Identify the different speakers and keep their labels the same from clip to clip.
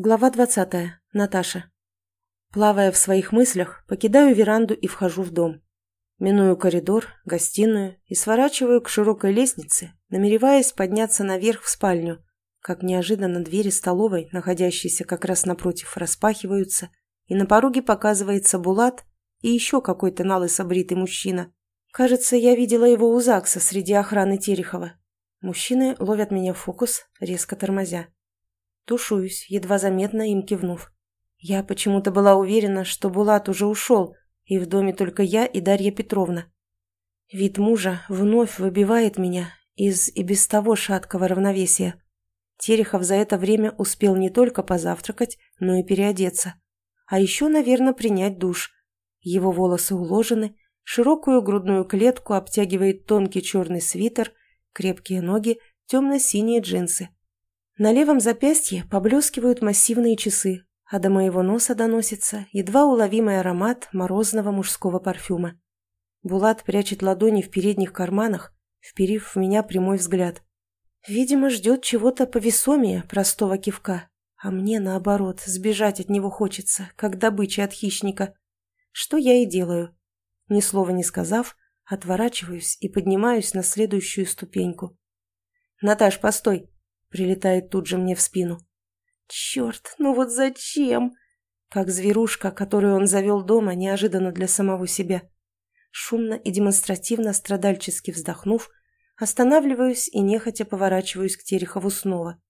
Speaker 1: Глава двадцатая. Наташа. Плавая в своих мыслях, покидаю веранду и вхожу в дом. Миную коридор, гостиную и сворачиваю к широкой лестнице, намереваясь подняться наверх в спальню, как неожиданно двери столовой, находящиеся как раз напротив, распахиваются, и на пороге показывается Булат и еще какой-то налысо бритый мужчина. Кажется, я видела его у ЗАГСа среди охраны Терехова. Мужчины ловят меня в фокус, резко тормозя. Тушуюсь, едва заметно им кивнув. Я почему-то была уверена, что Булат уже ушел, и в доме только я и Дарья Петровна. Вид мужа вновь выбивает меня из и без того шаткого равновесия. Терехов за это время успел не только позавтракать, но и переодеться. А еще, наверное, принять душ. Его волосы уложены, широкую грудную клетку обтягивает тонкий черный свитер, крепкие ноги, темно-синие джинсы. На левом запястье поблескивают массивные часы, а до моего носа доносится едва уловимый аромат морозного мужского парфюма. Булат прячет ладони в передних карманах, вперив в меня прямой взгляд. Видимо, ждет чего-то повесомее простого кивка, а мне, наоборот, сбежать от него хочется, как добыча от хищника. Что я и делаю. Ни слова не сказав, отворачиваюсь и поднимаюсь на следующую ступеньку. «Наташ, постой!» Прилетает тут же мне в спину. Черт, ну вот зачем? Как зверушка, которую он завел дома, неожиданно для самого себя. Шумно и демонстративно страдальчески вздохнув, останавливаюсь и нехотя поворачиваюсь к Терехову снова.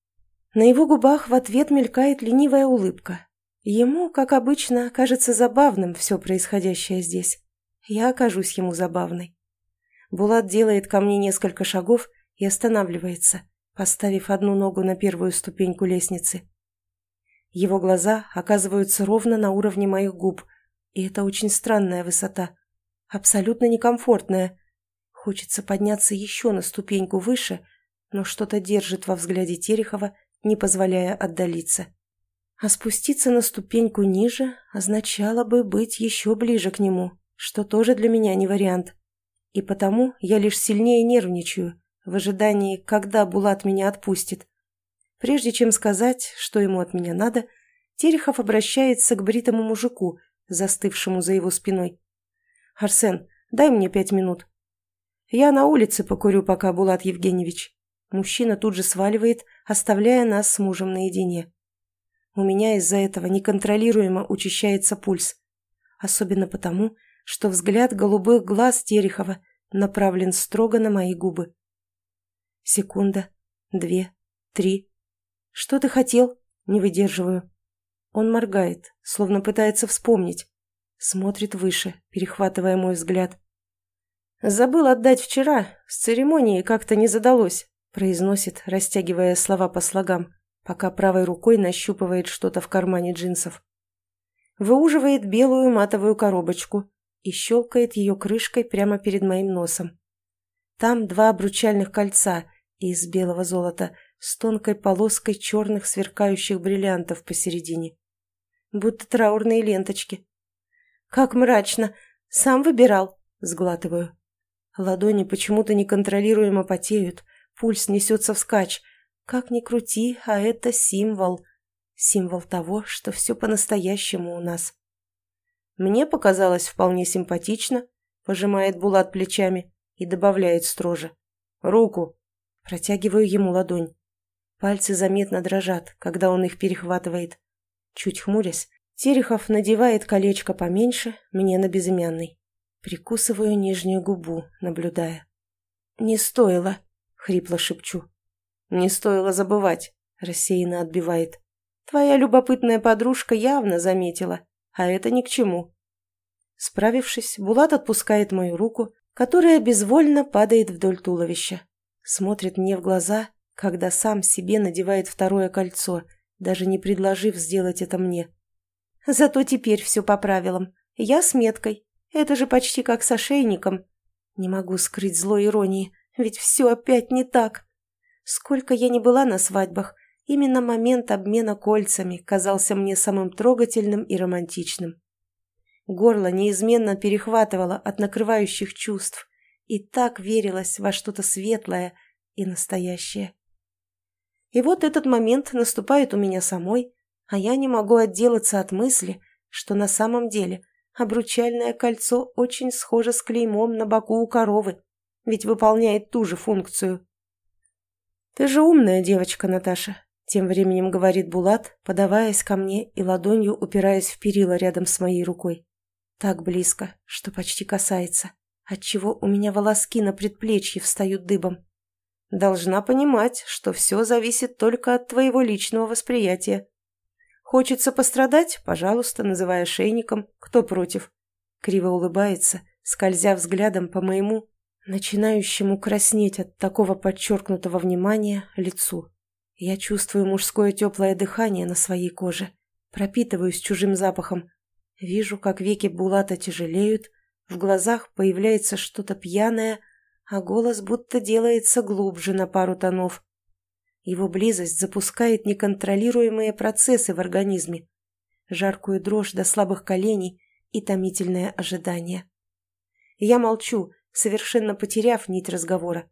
Speaker 1: На его губах в ответ мелькает ленивая улыбка. Ему, как обычно, кажется забавным все происходящее здесь. Я окажусь ему забавной. Булат делает ко мне несколько шагов и останавливается, поставив одну ногу на первую ступеньку лестницы. Его глаза оказываются ровно на уровне моих губ, и это очень странная высота, абсолютно некомфортная. Хочется подняться еще на ступеньку выше, но что-то держит во взгляде Терехова, не позволяя отдалиться. А спуститься на ступеньку ниже означало бы быть еще ближе к нему, что тоже для меня не вариант. И потому я лишь сильнее нервничаю, в ожидании, когда Булат меня отпустит. Прежде чем сказать, что ему от меня надо, Терехов обращается к бритому мужику, застывшему за его спиной. «Арсен, дай мне пять минут». «Я на улице покурю пока, Булат Евгеньевич». Мужчина тут же сваливает, оставляя нас с мужем наедине. У меня из-за этого неконтролируемо учащается пульс. Особенно потому, что взгляд голубых глаз Терехова направлен строго на мои губы. Секунда, две, три. Что ты хотел? Не выдерживаю. Он моргает, словно пытается вспомнить. Смотрит выше, перехватывая мой взгляд. «Забыл отдать вчера. С церемонией как-то не задалось», произносит, растягивая слова по слогам, пока правой рукой нащупывает что-то в кармане джинсов. Выуживает белую матовую коробочку и щелкает ее крышкой прямо перед моим носом. Там два обручальных кольца из белого золота с тонкой полоской черных сверкающих бриллиантов посередине. Будто траурные ленточки. «Как мрачно! Сам выбирал!» — сглатываю. Ладони почему-то неконтролируемо потеют, пульс несется вскачь. Как ни крути, а это символ. Символ того, что все по-настоящему у нас. Мне показалось вполне симпатично, пожимает Булат плечами и добавляет строже. «Руку!» Протягиваю ему ладонь. Пальцы заметно дрожат, когда он их перехватывает. Чуть хмурясь, Терехов надевает колечко поменьше, мне на безымянный. Прикусываю нижнюю губу, наблюдая. «Не стоило», — хрипло шепчу. «Не стоило забывать», — рассеянно отбивает. «Твоя любопытная подружка явно заметила, а это ни к чему». Справившись, Булат отпускает мою руку, которая безвольно падает вдоль туловища смотрит мне в глаза, когда сам себе надевает второе кольцо, даже не предложив сделать это мне. Зато теперь все по правилам. Я с меткой. Это же почти как с ошейником. Не могу скрыть злой иронии, ведь все опять не так. Сколько я не была на свадьбах, именно момент обмена кольцами казался мне самым трогательным и романтичным. Горло неизменно перехватывало от накрывающих чувств, и так верилось во что-то светлое и настоящее. И вот этот момент наступает у меня самой, а я не могу отделаться от мысли, что на самом деле обручальное кольцо очень схоже с клеймом на боку у коровы, ведь выполняет ту же функцию. «Ты же умная девочка, Наташа», — тем временем говорит Булат, подаваясь ко мне и ладонью упираясь в перила рядом с моей рукой. Так близко, что почти касается, отчего у меня волоски на предплечье встают дыбом. Должна понимать, что все зависит только от твоего личного восприятия. Хочется пострадать? Пожалуйста, называя шейником. Кто против? Криво улыбается, скользя взглядом по моему, начинающему краснеть от такого подчеркнутого внимания, лицу. Я чувствую мужское теплое дыхание на своей коже, пропитываюсь чужим запахом. Вижу, как веки Булата тяжелеют, в глазах появляется что-то пьяное, а голос будто делается глубже на пару тонов. Его близость запускает неконтролируемые процессы в организме, жаркую дрожь до слабых коленей и томительное ожидание. Я молчу, совершенно потеряв нить разговора.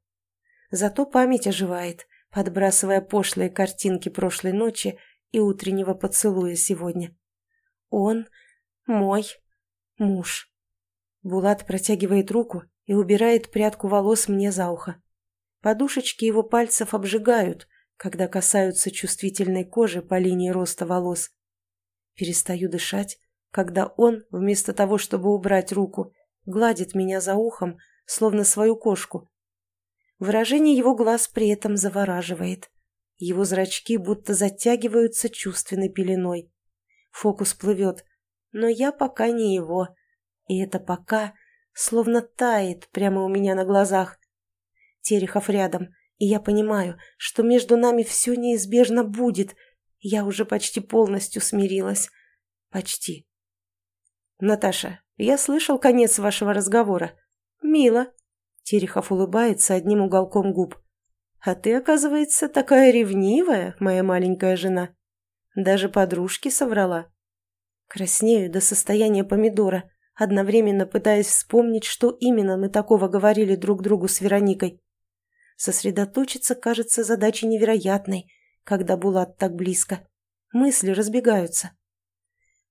Speaker 1: Зато память оживает, подбрасывая пошлые картинки прошлой ночи и утреннего поцелуя сегодня. Он мой муж. Булат протягивает руку и убирает прядку волос мне за ухо. Подушечки его пальцев обжигают, когда касаются чувствительной кожи по линии роста волос. Перестаю дышать, когда он, вместо того, чтобы убрать руку, гладит меня за ухом, словно свою кошку. Выражение его глаз при этом завораживает. Его зрачки будто затягиваются чувственной пеленой. Фокус плывет, но я пока не его. И это пока словно тает прямо у меня на глазах. Терехов рядом, и я понимаю, что между нами все неизбежно будет. Я уже почти полностью смирилась. Почти. Наташа, я слышал конец вашего разговора. Мило. Терехов улыбается одним уголком губ. А ты, оказывается, такая ревнивая, моя маленькая жена. Даже подружки соврала. Краснею до состояния помидора, одновременно пытаясь вспомнить, что именно мы такого говорили друг другу с Вероникой. Сосредоточиться кажется задачей невероятной, когда Булат так близко. Мысли разбегаются.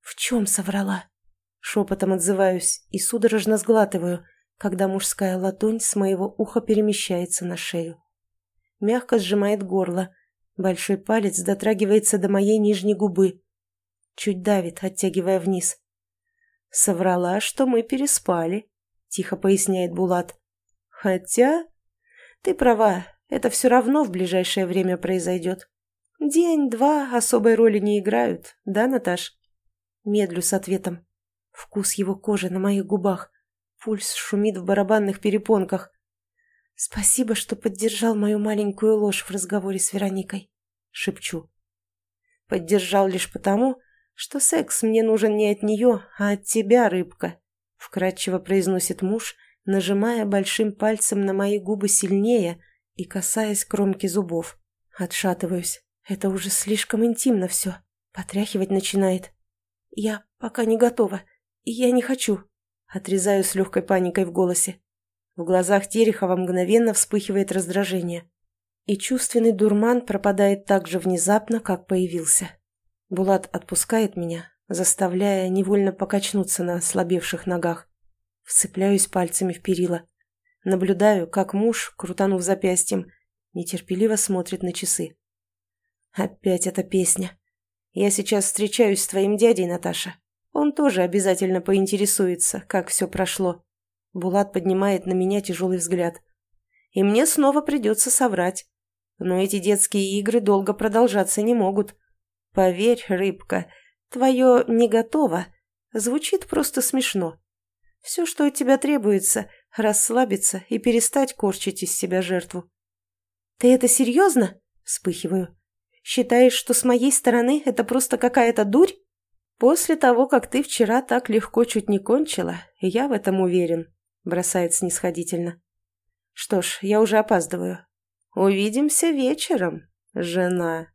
Speaker 1: «В чем соврала?» Шепотом отзываюсь и судорожно сглатываю, когда мужская ладонь с моего уха перемещается на шею. Мягко сжимает горло, большой палец дотрагивается до моей нижней губы. Чуть давит, оттягивая вниз. «Соврала, что мы переспали», — тихо поясняет Булат. «Хотя ты права, это все равно в ближайшее время произойдет. День-два особой роли не играют, да, Наташ? Медлю с ответом. Вкус его кожи на моих губах. Пульс шумит в барабанных перепонках. Спасибо, что поддержал мою маленькую ложь в разговоре с Вероникой. Шепчу. Поддержал лишь потому, что секс мне нужен не от нее, а от тебя, рыбка. Вкратчиво произносит муж, нажимая большим пальцем на мои губы сильнее и касаясь кромки зубов. Отшатываюсь. Это уже слишком интимно все. Потряхивать начинает. Я пока не готова. И я не хочу. Отрезаю с легкой паникой в голосе. В глазах Терехова мгновенно вспыхивает раздражение. И чувственный дурман пропадает так же внезапно, как появился. Булат отпускает меня, заставляя невольно покачнуться на ослабевших ногах. Вцепляюсь пальцами в перила. Наблюдаю, как муж, крутанув запястьем, нетерпеливо смотрит на часы. Опять эта песня. Я сейчас встречаюсь с твоим дядей, Наташа. Он тоже обязательно поинтересуется, как все прошло. Булат поднимает на меня тяжелый взгляд. И мне снова придется соврать. Но эти детские игры долго продолжаться не могут. Поверь, рыбка, твое «не готово» звучит просто смешно. Все, что от тебя требуется, расслабиться и перестать корчить из себя жертву. «Ты это серьезно?» – вспыхиваю. «Считаешь, что с моей стороны это просто какая-то дурь?» «После того, как ты вчера так легко чуть не кончила, я в этом уверен», – бросает снисходительно. «Что ж, я уже опаздываю. Увидимся вечером, жена».